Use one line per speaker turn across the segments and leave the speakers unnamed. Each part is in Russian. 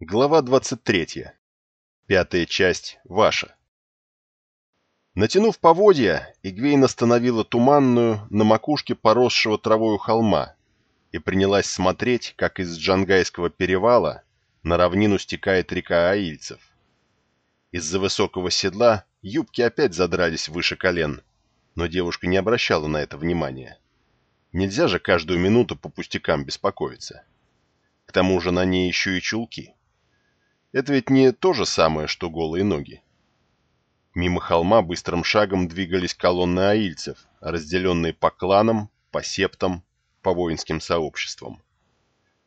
Глава 23. Пятая часть ваша. Натянув поводья, Игвейн остановила туманную на макушке поросшего травою холма и принялась смотреть, как из Джангайского перевала на равнину стекает река Аильцев. Из-за высокого седла юбки опять задрались выше колен, но девушка не обращала на это внимания. Нельзя же каждую минуту по пустякам беспокоиться. К тому же на ней еще и чулки. Это ведь не то же самое, что голые ноги. Мимо холма быстрым шагом двигались колонны аильцев, разделенные по кланам, по септам, по воинским сообществам.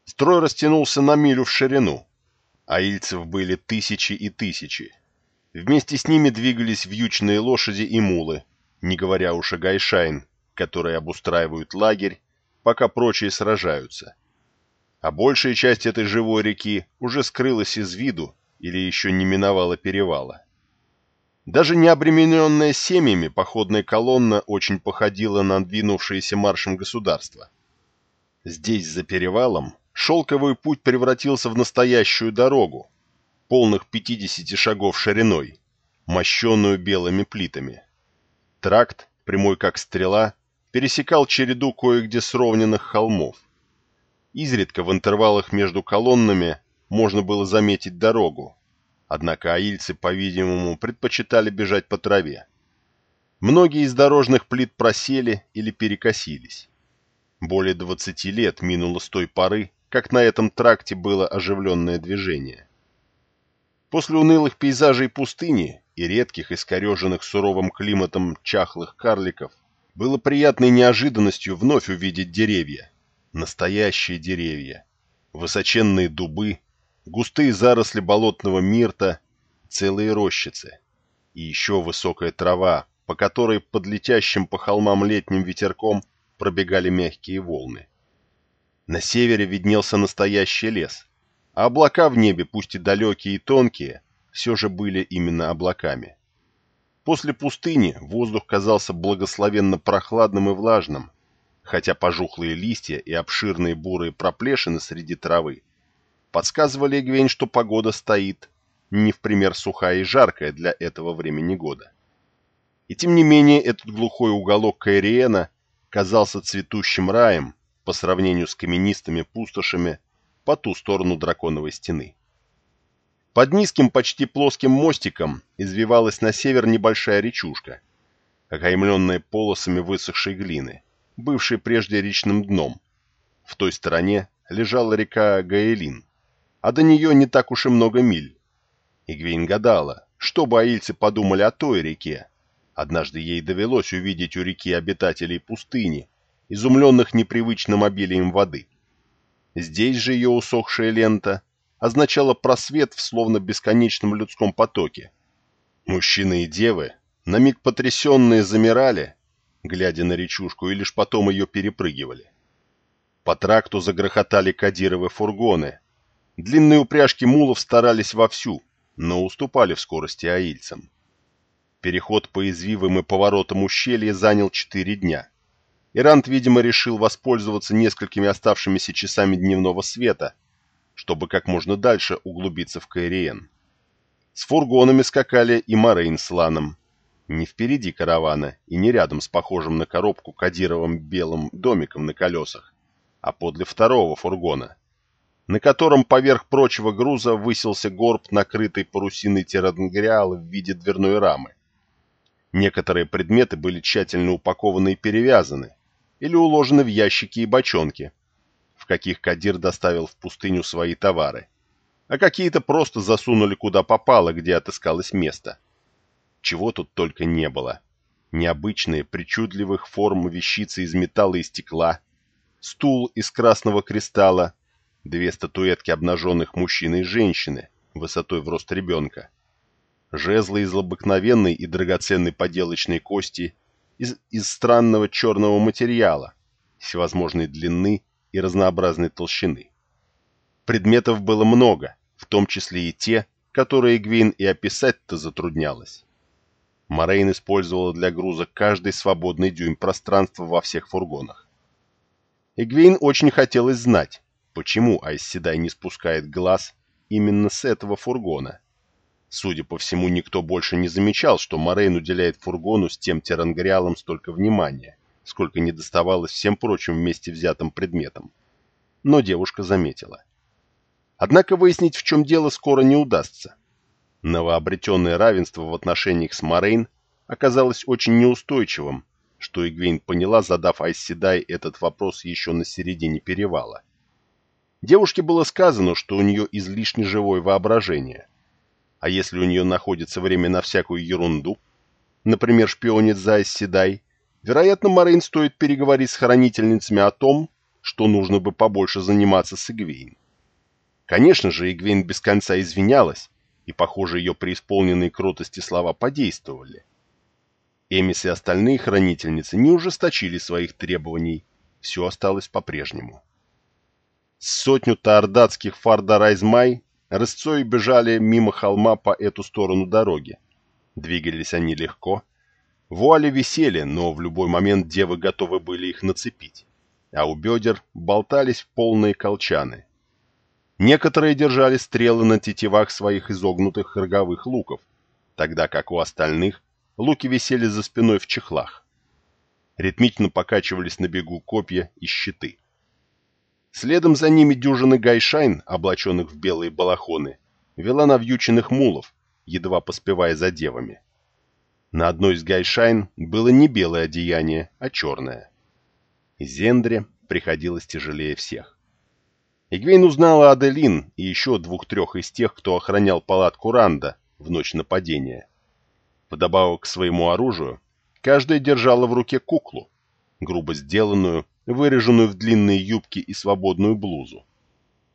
Строй растянулся на милю в ширину. Аильцев были тысячи и тысячи. Вместе с ними двигались вьючные лошади и мулы, не говоря уж о гайшайн, которые обустраивают лагерь, пока прочие сражаются. А большая часть этой живой реки уже скрылась из виду или еще не миновала перевала. Даже не обремененная семьями походная колонна очень походила на двинувшееся маршем государство. Здесь, за перевалом, шелковый путь превратился в настоящую дорогу, полных 50 шагов шириной, мощенную белыми плитами. Тракт, прямой как стрела, пересекал череду кое-где сровненных холмов. Изредка в интервалах между колоннами можно было заметить дорогу, однако аильцы, по-видимому, предпочитали бежать по траве. Многие из дорожных плит просели или перекосились. Более 20 лет минуло с той поры, как на этом тракте было оживленное движение. После унылых пейзажей пустыни и редких, искореженных суровым климатом чахлых карликов, было приятной неожиданностью вновь увидеть деревья, Настоящие деревья, высоченные дубы, густые заросли болотного мирта, целые рощицы. И еще высокая трава, по которой под летящим по холмам летним ветерком пробегали мягкие волны. На севере виднелся настоящий лес, а облака в небе, пусть и далекие и тонкие, все же были именно облаками. После пустыни воздух казался благословенно прохладным и влажным, хотя пожухлые листья и обширные бурые проплешины среди травы подсказывали Эгвейн, что погода стоит не в пример сухая и жаркая для этого времени года. И тем не менее этот глухой уголок Каириена казался цветущим раем по сравнению с каменистыми пустошами по ту сторону драконовой стены. Под низким, почти плоским мостиком извивалась на север небольшая речушка, окаймленная полосами высохшей глины, бывший прежде речным дном. В той стороне лежала река Гаэлин, а до нее не так уж и много миль. Игвейн гадала, что бы аильцы подумали о той реке. Однажды ей довелось увидеть у реки обитателей пустыни, изумленных непривычным обилием воды. Здесь же ее усохшая лента означала просвет в словно бесконечном людском потоке. Мужчины и девы, на миг потрясенные, замирали, глядя на речушку, и лишь потом ее перепрыгивали. По тракту загрохотали кадировы фургоны. Длинные упряжки мулов старались вовсю, но уступали в скорости аильцам. Переход по извивам и поворотам ущелья занял четыре дня. Ирант, видимо, решил воспользоваться несколькими оставшимися часами дневного света, чтобы как можно дальше углубиться в Каириен. С фургонами скакали и Морейн с Ланом, не впереди каравана и не рядом с похожим на коробку кадировым белым домиком на колесах, а подле второго фургона, на котором поверх прочего груза высился горб, накрытый парусиной терангриала в виде дверной рамы. Некоторые предметы были тщательно упакованы и перевязаны, или уложены в ящики и бочонки, в каких Кадир доставил в пустыню свои товары, а какие-то просто засунули куда попало, где отыскалось место. Чего тут только не было. Необычные, причудливых форм вещицы из металла и стекла, стул из красного кристалла, две статуэтки обнаженных мужчины и женщины, высотой в рост ребенка, жезлы из обыкновенной и драгоценной поделочной кости из, из странного черного материала, всевозможной длины и разнообразной толщины. Предметов было много, в том числе и те, которые Гвин и описать-то затруднялось. Морейн использовала для груза каждый свободный дюйм пространства во всех фургонах. Эгвейн очень хотелось знать, почему Айсседай не спускает глаз именно с этого фургона. Судя по всему, никто больше не замечал, что Морейн уделяет фургону с тем терангриалом столько внимания, сколько не доставалось всем прочим вместе взятым предметам. Но девушка заметила. Однако выяснить, в чем дело, скоро не удастся. Новообретенное равенство в отношениях с Морейн оказалось очень неустойчивым, что Игвейн поняла, задав Айсседай этот вопрос еще на середине перевала. Девушке было сказано, что у нее излишне живое воображение. А если у нее находится время на всякую ерунду, например, шпионит за Айсседай, вероятно, Морейн стоит переговорить с хранительницами о том, что нужно бы побольше заниматься с Игвейн. Конечно же, Игвейн без конца извинялась, и, похоже, ее преисполненные кротости слова подействовали. Эмис и остальные хранительницы не ужесточили своих требований, все осталось по-прежнему. Сотню таордатских фардарайзмай рысцой бежали мимо холма по эту сторону дороги. Двигались они легко. Вуали висели, но в любой момент девы готовы были их нацепить, а у бедер болтались полные колчаны. Некоторые держали стрелы на тетивах своих изогнутых роговых луков, тогда как у остальных луки висели за спиной в чехлах. Ритмично покачивались на бегу копья и щиты. Следом за ними дюжины гайшайн, облаченных в белые балахоны, вела навьюченных мулов, едва поспевая за девами. На одной из гайшайн было не белое одеяние, а черное. Изендре приходилось тяжелее всех. Эгвейн узнала Аделин и еще двух-трех из тех, кто охранял палатку Ранда в ночь нападения. Вдобавок к своему оружию, каждая держала в руке куклу, грубо сделанную, выреженную в длинные юбки и свободную блузу.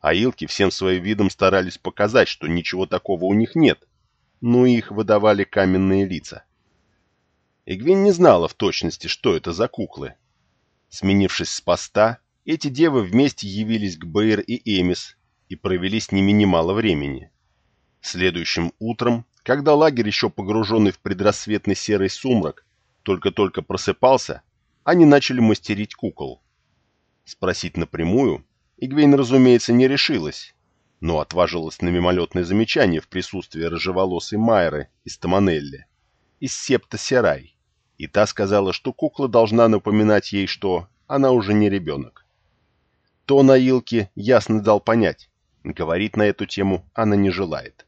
А илки всем своим видом старались показать, что ничего такого у них нет, но их выдавали каменные лица. Игвин не знала в точности, что это за куклы. Сменившись с поста, эти девы вместе явились к Бэйр и Эмис и провели с ними немало времени. Следующим утром когда лагерь, еще погруженный в предрассветный серый сумрак, только-только просыпался, они начали мастерить кукол. Спросить напрямую Игвейн, разумеется, не решилась, но отважилась на мимолетное замечание в присутствии рыжеволосой Майры из Таманелли, из септа Серай, и та сказала, что кукла должна напоминать ей, что она уже не ребенок. То на Илке ясно дал понять, говорить на эту тему она не желает.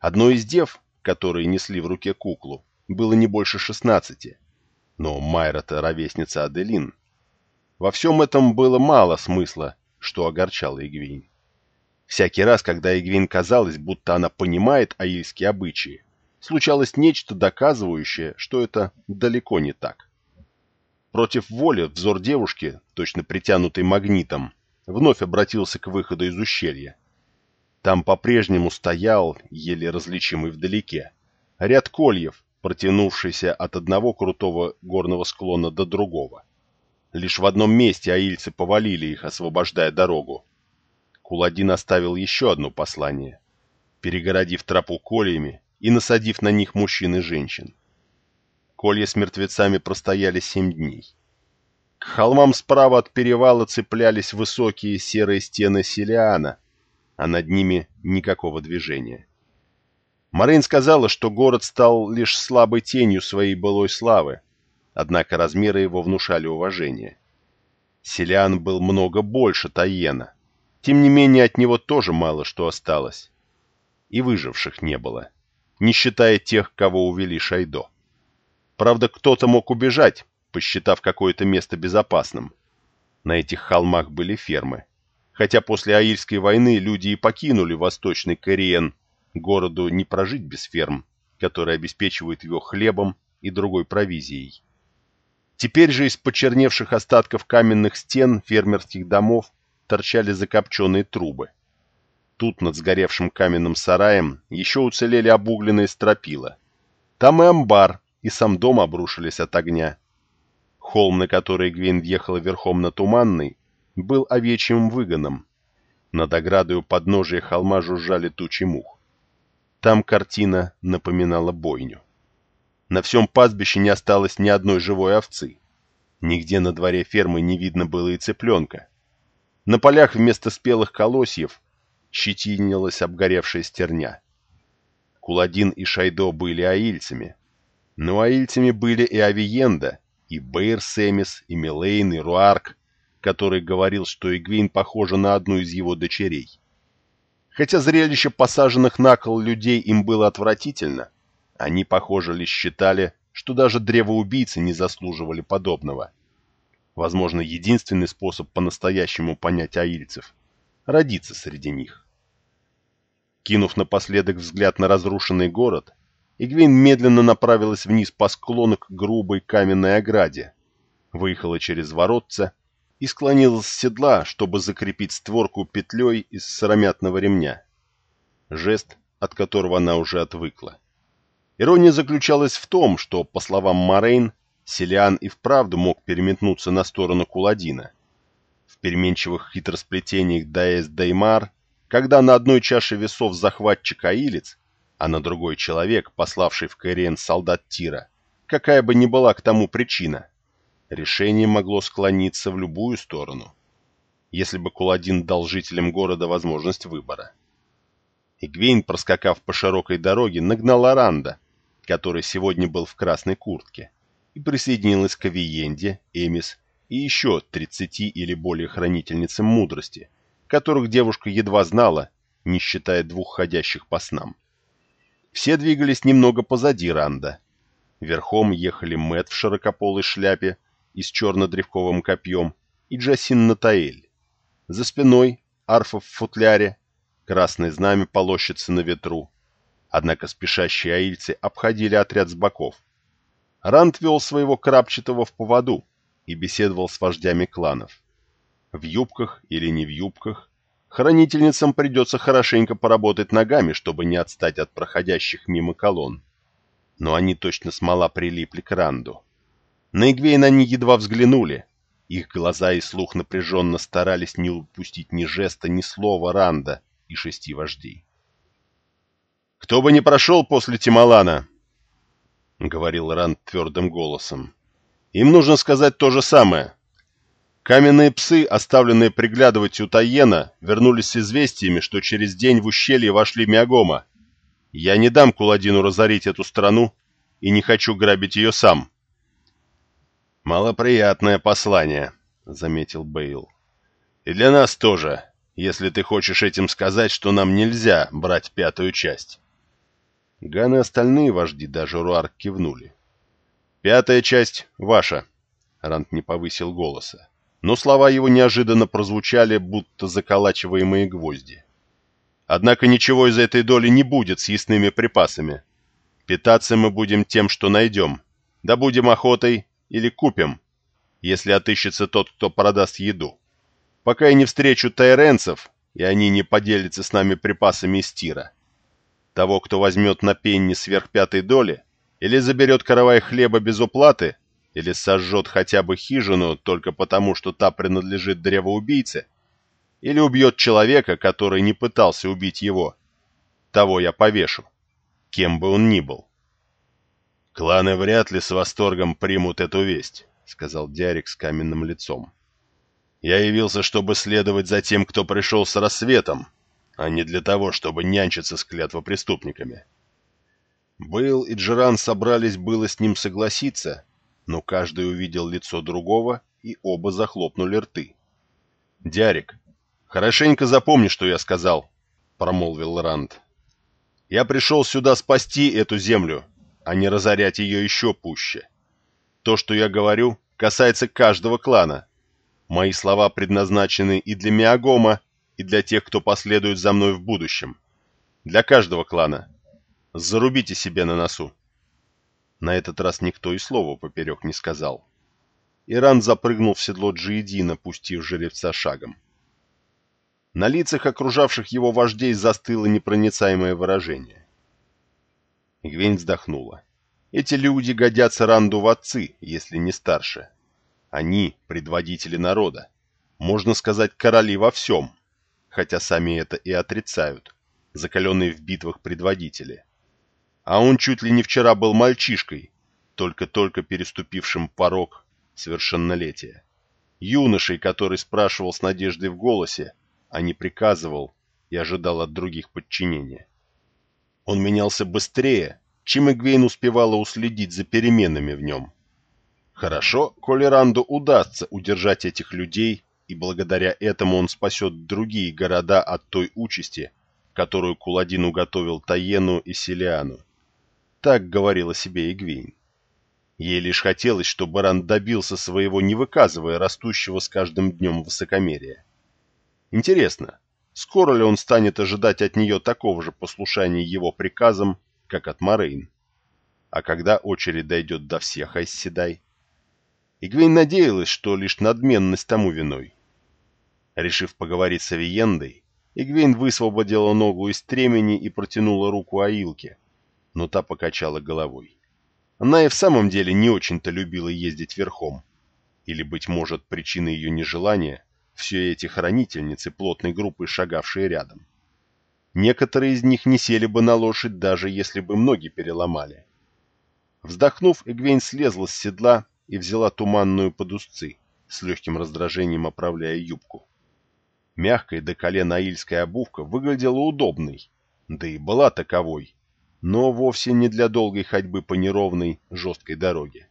Одной из дев, которые несли в руке куклу, было не больше шестнадцати. Но Майра-то ровесница Аделин. Во всем этом было мало смысла, что огорчало Игвин. Всякий раз, когда Игвин казалось, будто она понимает аильские обычаи, случалось нечто доказывающее, что это далеко не так. Против воли взор девушки, точно притянутый магнитом, вновь обратился к выходу из ущелья. Там по-прежнему стоял, еле различимый вдалеке, ряд кольев, протянувшийся от одного крутого горного склона до другого. Лишь в одном месте аильцы повалили их, освобождая дорогу. Куладин оставил еще одно послание, перегородив тропу кольями и насадив на них мужчин и женщин. Колья с мертвецами простояли семь дней. К холмам справа от перевала цеплялись высокие серые стены Силиана, а над ними никакого движения. Марин сказала, что город стал лишь слабой тенью своей былой славы, однако размеры его внушали уважение. Селиан был много больше Таена, тем не менее от него тоже мало что осталось. И выживших не было, не считая тех, кого увели Шайдо. Правда, кто-то мог убежать, посчитав какое-то место безопасным. На этих холмах были фермы хотя после Аильской войны люди и покинули восточный Кориен, городу не прожить без ферм, которые обеспечивают его хлебом и другой провизией. Теперь же из почерневших остатков каменных стен фермерских домов торчали закопченные трубы. Тут над сгоревшим каменным сараем еще уцелели обугленные стропила. Там и амбар, и сам дом обрушились от огня. Холм, на который Гвин въехала верхом на Туманный, был овечьим выгоном. Над оградой у подножия холма жужжали тучи мух. Там картина напоминала бойню. На всем пастбище не осталось ни одной живой овцы. Нигде на дворе фермы не видно было и цыпленка. На полях вместо спелых колосьев щетинилась обгоревшая стерня. Куладин и Шайдо были аильцами, но аильцами были и Авиенда, и Бейр Семис, и Милейн, и Руарк, который говорил, что Игвейн похожа на одну из его дочерей. Хотя зрелище посаженных на кол людей им было отвратительно, они, похоже, лишь считали, что даже древоубийцы не заслуживали подобного. Возможно, единственный способ по-настоящему понять аильцев – родиться среди них. Кинув напоследок взгляд на разрушенный город, Игвейн медленно направилась вниз по склону к грубой каменной ограде, выехала через воротца и склонилась с седла, чтобы закрепить створку петлей из сыромятного ремня. Жест, от которого она уже отвыкла. Ирония заключалась в том, что, по словам Морейн, Селиан и вправду мог переметнуться на сторону Куладина. В переменчивых хитросплетениях Даэс Деймар, когда на одной чаше весов захватчик Аилец, а на другой человек, пославший в Каириен солдат Тира, какая бы ни была к тому причина, решение могло склониться в любую сторону, если бы Куладин дал жителям города возможность выбора. Игвейн, проскакав по широкой дороге, нагнал Аранда, который сегодня был в красной куртке, и присоединилась к Авиенде, Эмис и еще 30 или более хранительницам мудрости, которых девушка едва знала, не считая двух ходящих по снам. Все двигались немного позади Ранда. Верхом ехали Мэт в широкополой шляпе, и с черно-древковым копьем, и Джасин Натаэль. За спиной арфа в футляре, красное знамя полощется на ветру. Однако спешащие аильцы обходили отряд с боков. Ранд вел своего крапчатого в поводу и беседовал с вождями кланов. В юбках или не в юбках, хранительницам придется хорошенько поработать ногами, чтобы не отстать от проходящих мимо колонн. Но они точно смола прилипли к Ранду. На Игвейна они едва взглянули. Их глаза и слух напряженно старались не упустить ни жеста, ни слова Ранда и шести вождей. «Кто бы ни прошел после Тималана», — говорил Ранд твердым голосом, — «им нужно сказать то же самое. Каменные псы, оставленные приглядывать у Таена, вернулись с известиями, что через день в ущелье вошли Миагома. Я не дам Куладину разорить эту страну и не хочу грабить ее сам». «Малоприятное послание», — заметил Бейл. «И для нас тоже, если ты хочешь этим сказать, что нам нельзя брать пятую часть». Ган и остальные вожди, даже Руарк, кивнули. «Пятая часть ваша», — Рант не повысил голоса. Но слова его неожиданно прозвучали, будто заколачиваемые гвозди. «Однако ничего из этой доли не будет с ясными припасами. Питаться мы будем тем, что найдем. Да будем охотой или купим, если отыщется тот, кто продаст еду. Пока я не встречу тайренцев, и они не поделятся с нами припасами из тира. Того, кто возьмет на пенни сверх пятой доли, или заберет каравай хлеба без уплаты, или сожжет хотя бы хижину только потому, что та принадлежит древоубийце, или убьет человека, который не пытался убить его. Того я повешу, кем бы он ни был. «Кланы вряд ли с восторгом примут эту весть», — сказал Диарик с каменным лицом. «Я явился, чтобы следовать за тем, кто пришел с рассветом, а не для того, чтобы нянчиться с клятвопреступниками». Бейл и Джеран собрались было с ним согласиться, но каждый увидел лицо другого, и оба захлопнули рты. «Дярик, хорошенько запомни, что я сказал», — промолвил Ранд. «Я пришел сюда спасти эту землю, а не разорять ее еще пуще. То, что я говорю, касается каждого клана. Мои слова предназначены и для Миагома, и для тех, кто последует за мной в будущем. Для каждого клана. Зарубите себе на носу. На этот раз никто и слова поперек не сказал. Иран запрыгнул в седло Джиедина, пустив жеребца шагом. На лицах окружавших его вождей застыло непроницаемое выражение. Гвень вздохнула. Эти люди годятся Ранду в отцы, если не старше. Они — предводители народа. Можно сказать, короли во всем, хотя сами это и отрицают, закаленные в битвах предводители. А он чуть ли не вчера был мальчишкой, только-только переступившим порог совершеннолетия. Юношей, который спрашивал с надеждой в голосе, а не приказывал и ожидал от других подчинения. Он менялся быстрее, чем Игвейн успевала уследить за переменами в нем. Хорошо, коли Ранду удастся удержать этих людей, и благодаря этому он спасет другие города от той участи, которую Куладин уготовил Таену и Селиану. Так говорила себе Игвейн. Ей лишь хотелось, чтобы Ранд добился своего, не выказывая растущего с каждым днем высокомерия. Интересно, скоро ли он станет ожидать от нее такого же послушания его приказам, как от Морейн? А когда очередь дойдет до всех Айсседай? Игвейн надеялась, что лишь надменность тому виной. Решив поговорить с Авиендой, Игвейн высвободила ногу из стремени и протянула руку Аилке, но та покачала головой. Она и в самом деле не очень-то любила ездить верхом. Или, быть может, причиной ее нежелания – все эти хранительницы плотной группы, шагавшие рядом. Некоторые из них не сели бы на лошадь, даже если бы ноги переломали. Вздохнув, Эгвейн слезла с седла и взяла туманную под узцы, с легким раздражением оправляя юбку. Мягкая до колена аильская обувка выглядела удобной, да и была таковой, но вовсе не для долгой ходьбы по неровной, жесткой дороге.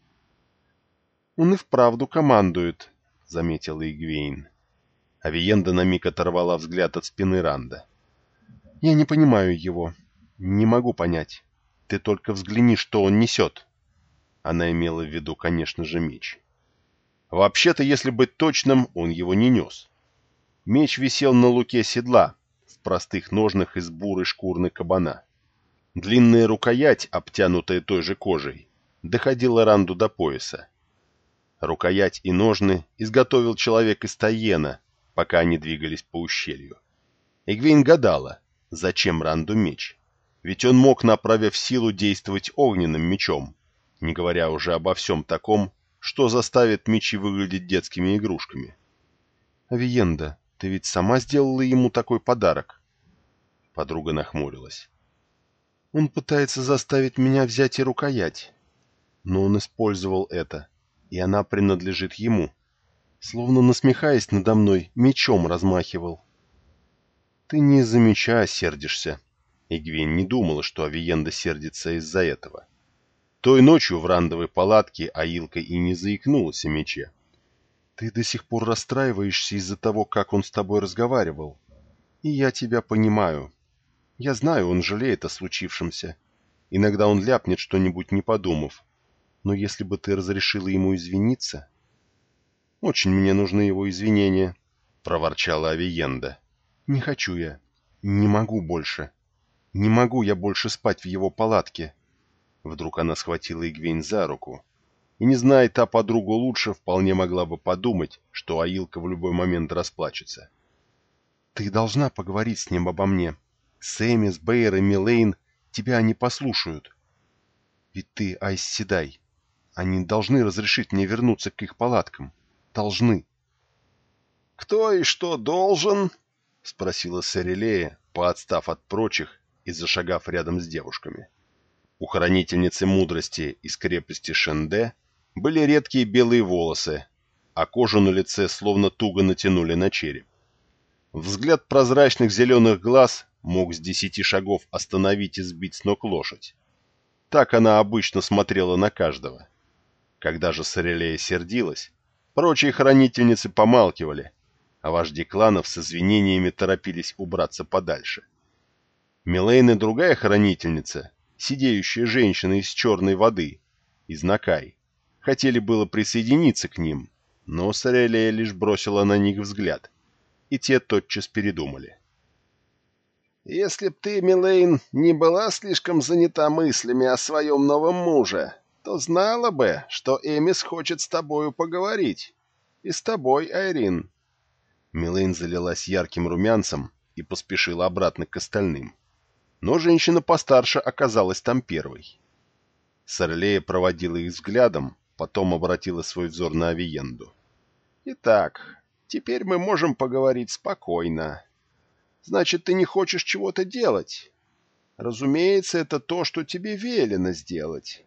«Он и вправду командует», — заметила Игвейн. Авиенда на миг оторвала взгляд от спины Ранда. «Я не понимаю его. Не могу понять. Ты только взгляни, что он несет». Она имела в виду, конечно же, меч. Вообще-то, если быть точным, он его не нес. Меч висел на луке седла, в простых ножнах из бурой шкурной кабана. Длинная рукоять, обтянутая той же кожей, доходила Ранду до пояса. Рукоять и ножны изготовил человек из Таена, пока они двигались по ущелью. Эгвейн гадала, зачем Ранду меч, ведь он мог, направив силу, действовать огненным мечом, не говоря уже обо всем таком, что заставит мечи выглядеть детскими игрушками. «Авиенда, ты ведь сама сделала ему такой подарок?» Подруга нахмурилась. Он пытается заставить меня взять и рукоять. Но он использовал это, и она принадлежит ему. Словно насмехаясь надо мной, мечом размахивал. Ты не из-за меча сердишься. Игвин не думала, что Авиенда сердится из-за этого. Той ночью в рандовой палатке Аилка и не заикнулась о мече. Ты до сих пор расстраиваешься из-за того, как он с тобой разговаривал. И я тебя понимаю. Я знаю, он жалеет о случившемся. Иногда он ляпнет что-нибудь, не подумав. Но если бы ты разрешила ему извиниться... Очень мне нужны его извинения, — проворчала Авиенда. Не хочу я. Не могу больше. Не могу я больше спать в его палатке. Вдруг она схватила Игвейн за руку. И не зная та подругу лучше, вполне могла бы подумать, что Аилка в любой момент расплачется. Ты должна поговорить с ним обо мне, — Сэмис, Бэйр и Милейн тебя не послушают. Ведь ты Айс Седай. Они должны разрешить мне вернуться к их палаткам. Должны. — Кто и что должен? — спросила Сарелея, поотстав от прочих и зашагав рядом с девушками. У хранительницы мудрости из крепости Шенде были редкие белые волосы, а кожу на лице словно туго натянули на череп. Взгляд прозрачных зеленых глаз мог с десяти шагов остановить и сбить с ног лошадь. Так она обычно смотрела на каждого. Когда же Сорелея сердилась, прочие хранительницы помалкивали, а вожди кланов с извинениями торопились убраться подальше. Милейн и другая хранительница, сидеющая женщина из черной воды, из Накай, хотели было присоединиться к ним, но Сорелея лишь бросила на них взгляд, и те тотчас передумали. Если б ты, Милейн, не была слишком занята мыслями о своем новом муже, то знала бы, что Эмис хочет с тобою поговорить. И с тобой, Айрин. Милейн залилась ярким румянцем и поспешила обратно к остальным. Но женщина постарше оказалась там первой. Сарлея проводила их взглядом, потом обратила свой взор на Авиенду. «Итак, теперь мы можем поговорить спокойно. Значит, ты не хочешь чего-то делать. Разумеется, это то, что тебе велено сделать.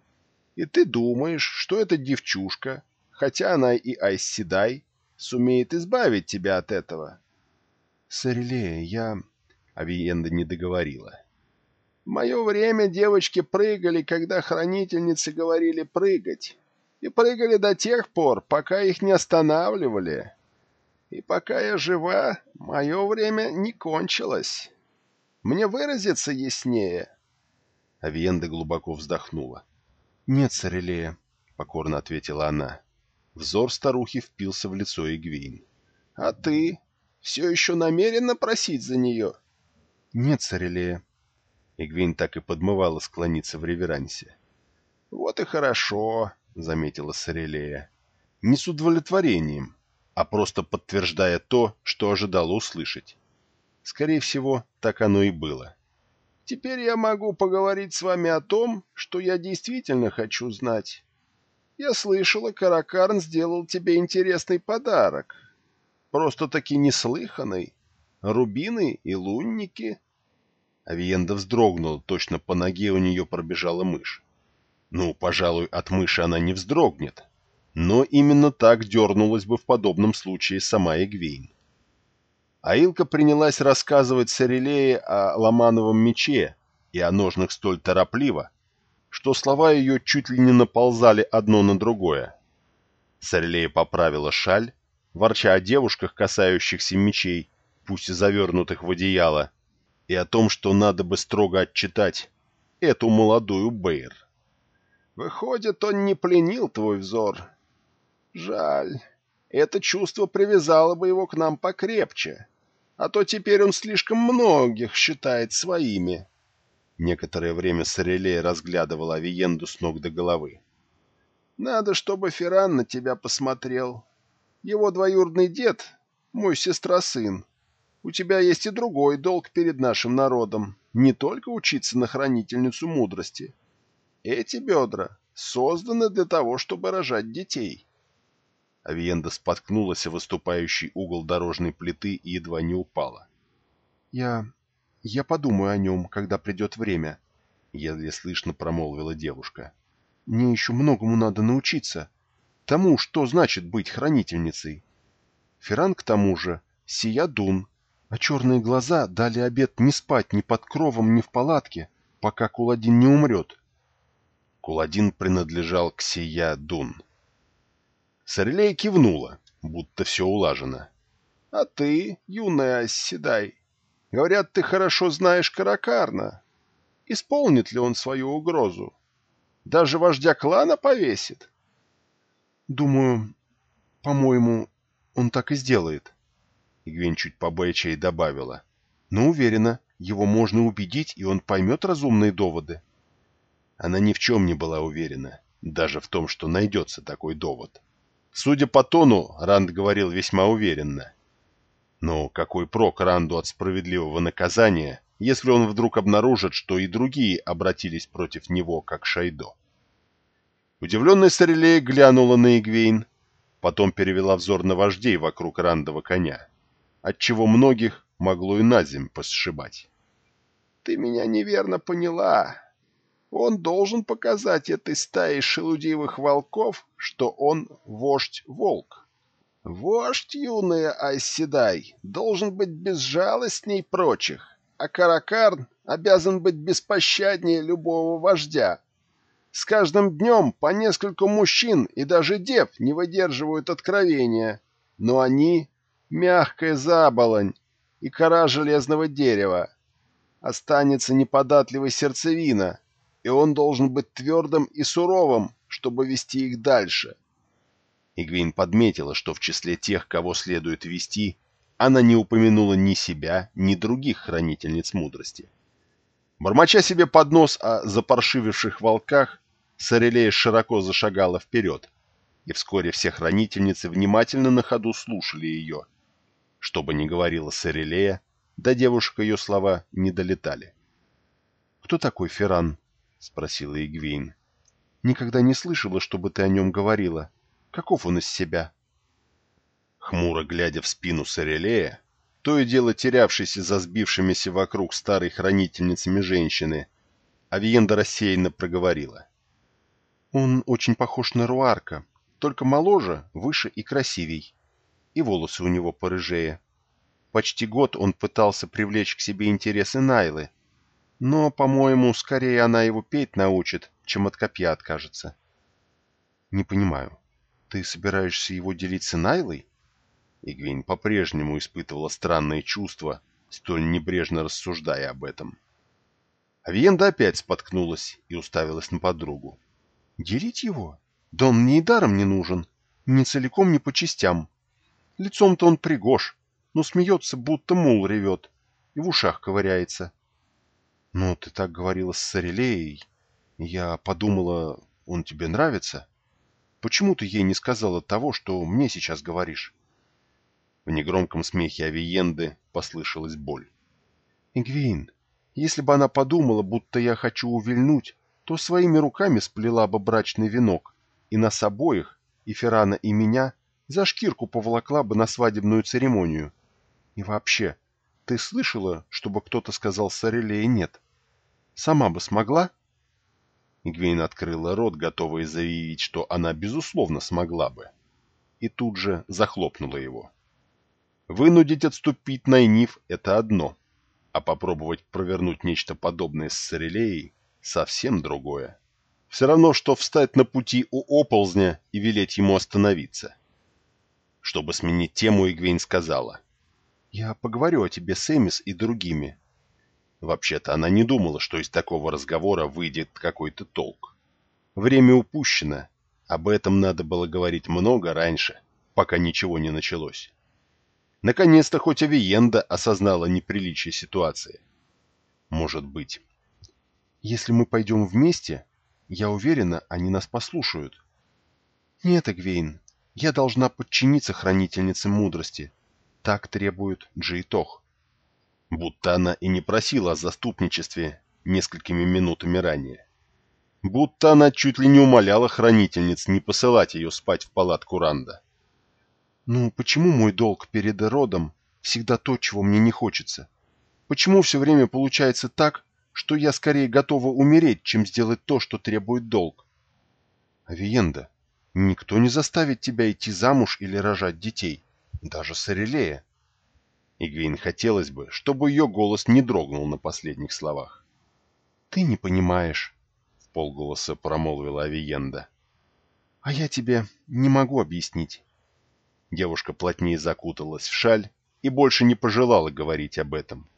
И ты думаешь, что эта девчушка, хотя она и Айсседай, сумеет избавить тебя от этого. Сарелея, я... Авиенда не договорила.
В мое время девочки прыгали, когда хранительницы говорили прыгать. И прыгали до тех пор, пока их не останавливали. И пока я жива, мое время не кончилось. Мне выразиться яснее.
Авиенда глубоко вздохнула.
— Нет, Сорелея, — покорно ответила она.
Взор старухи впился в лицо Игвейн.
— А ты все еще намерена просить за нее?
— Нет, Сорелея.
Игвейн так и подмывала склониться в реверансе.
— Вот и хорошо, — заметила Сорелея.
Не с удовлетворением, а просто подтверждая то, что ожидала услышать. Скорее всего, так оно и было.
— Теперь я могу поговорить с вами о том, что я действительно хочу знать. Я слышала, Каракарн сделал тебе интересный подарок. Просто-таки неслыханный. Рубины и лунники.
Авиенда вздрогнула, точно по ноге у нее пробежала мышь. Ну, пожалуй, от мыши она не вздрогнет. Но именно так дернулась бы в подобном случае сама Эгвейн. Аилка принялась рассказывать Сарелее о Ломановом мече и о ножных столь торопливо, что слова ее чуть ли не наползали одно на другое. Сарлея поправила шаль, ворча о девушках, касающихся мечей, пусть и завернутых в одеяло, и о том, что надо бы строго отчитать эту молодую Бэйр.
«Выходит, он не пленил твой взор. Жаль. Это чувство привязало бы его к нам покрепче, а то теперь он слишком многих считает своими».
Некоторое время Сорелея разглядывала Авиенду с ног до головы.
«Надо, чтобы Ферран на тебя посмотрел. Его двоюродный дед — мой сестра-сын. У тебя есть и другой долг перед нашим народом. Не только учиться на хранительницу мудрости. Эти бедра созданы для того, чтобы рожать детей».
Авиенда споткнулась о выступающий угол дорожной плиты и едва не упала.
«Я «Я подумаю о нем, когда придет время», —
едва слышно промолвила девушка.
«Мне еще многому надо научиться. Тому, что значит быть хранительницей. Ферран, к тому же, сия дун, а черные глаза дали обет не спать ни под кровом, ни в палатке, пока Куладин не умрет».
Куладин принадлежал к сия дун. Сорелей кивнула, будто все улажено.
— А ты, юная Оседай, Говорят, ты хорошо знаешь Каракарна. Исполнит ли он свою угрозу? Даже вождя клана повесит?
Думаю, по-моему, он так и сделает.
Игвень чуть побойче и добавила.
Но уверена, его можно убедить, и он поймет разумные доводы.
Она ни в чем не была уверена, даже в том, что найдется такой довод. Судя по тону, Ранд говорил весьма уверенно. Но какой прок Ранду от справедливого наказания, если он вдруг обнаружит, что и другие обратились против него, как Шайдо? Удивленная Сорелея глянула на Игвейн, потом перевела взор на вождей вокруг Рандова коня, отчего многих могло и на земь посшибать.
— Ты меня неверно поняла. Он должен показать этой стае шелудивых волков, что он вождь-волк. Вождь, юная Айседай, должен быть безжалостней прочих, а Каракарн обязан быть беспощаднее любого вождя. С каждым днем по несколько мужчин и даже дев не выдерживают откровения, но они — мягкая заболонь и кора железного дерева. Останется неподатливая сердцевина, и он должен быть твердым и суровым, чтобы вести их дальше.
Игвейн подметила, что в числе тех, кого следует вести, она не упомянула ни себя, ни других хранительниц мудрости. Бормоча себе под нос о запаршививших волках, Сорелея широко зашагала вперед, и вскоре все хранительницы внимательно на ходу слушали ее. Что бы ни говорила Сорелея, до девушек ее слова не долетали.
«Кто такой Ферран?» — спросила Игвейн. «Никогда не слышала, чтобы ты о нем говорила». Каков он из себя?
Хмуро глядя в спину Сорелея, то и дело терявшийся за сбившимися вокруг старой хранительницами женщины, Авиенда рассеянно проговорила.
Он очень похож на Руарка, только моложе, выше и красивей. И волосы у него порыжее. Почти год он пытался привлечь к себе интересы Найлы, но, по-моему, скорее она его петь научит, чем от копья откажется. Не понимаю, ты собираешься его делить с Найлой? Игвейн по-прежнему испытывала странные чувства, столь небрежно рассуждая об этом. Авиенда опять споткнулась и уставилась на подругу. «Делить его? Да он мне и даром не нужен. Ни целиком, ни по частям. Лицом-то он пригож, но смеется, будто мул ревет, и в ушах ковыряется. Ну, ты так говорила с Сорелеей. Я подумала, он тебе нравится? Почему ты ей не сказала того, что мне сейчас говоришь? В негромком смехе Авиенды послышалась боль. Игвейн, если бы она подумала, будто я хочу увильнуть, то своими руками сплела бы брачный венок, и нас обоих, и Феррана, и меня, за шкирку поволокла бы на свадебную церемонию. И вообще, ты слышала, чтобы кто-то сказал Сорелее «нет»? Сама бы смогла?» Игвейн открыла рот, готовая заявить, что она, безусловно, смогла бы. И тут же захлопнула его. Вынудить отступить Найниф — это одно, а попробовать провернуть нечто подобное с Сорелеей — совсем другое. Все равно, что встать на пути у оползня и велеть ему остановиться. Чтобы сменить тему, Игвейн сказала — я поговорю о тебе с Эмис и другими. Вообще-то она не думала, что из такого разговора выйдет какой-то толк. Время упущено. Об этом надо было говорить много раньше, пока ничего не началось. Наконец-то хоть Авиенда осознала неприличие ситуации. Может быть. Если мы пойдем вместе, я уверена, они нас послушают. Нет, Эгвейн, я должна подчиниться хранительнице мудрости, так требует Джейтох. Будто она и не просила о заступничестве несколькими минутами ранее. Будто она чуть ли не умоляла хранительниц не посылать ее спать в палатку Ранда. «Ну, почему мой долг перед родом всегда то, чего мне не хочется? Почему все время получается так, что я скорее готова умереть, чем сделать то, что требует долг? Авиенда, никто не заставит тебя идти замуж или рожать детей даже Сорелея. Игвейн хотелось бы, чтобы ее голос не дрогнул на последних словах. «Ты не понимаешь», — в полголоса промолвила Авиенда. «А я тебе не могу объяснить». Девушка плотнее закуталась в шаль и больше не пожелала говорить об этом.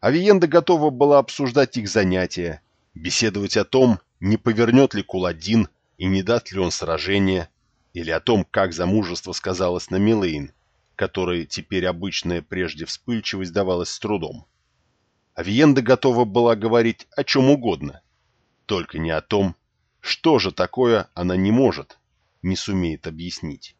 Авиенда готова была обсуждать их занятия, беседовать о том, не повернет ли Куладин и не даст ли он сражение, или о том, как замужество сказалось на Милейн, которой теперь обычная прежде вспыльчивость давалась с трудом. Авиенда готова была говорить о чем угодно, только не о том, что же такое она не может, не сумеет объяснить.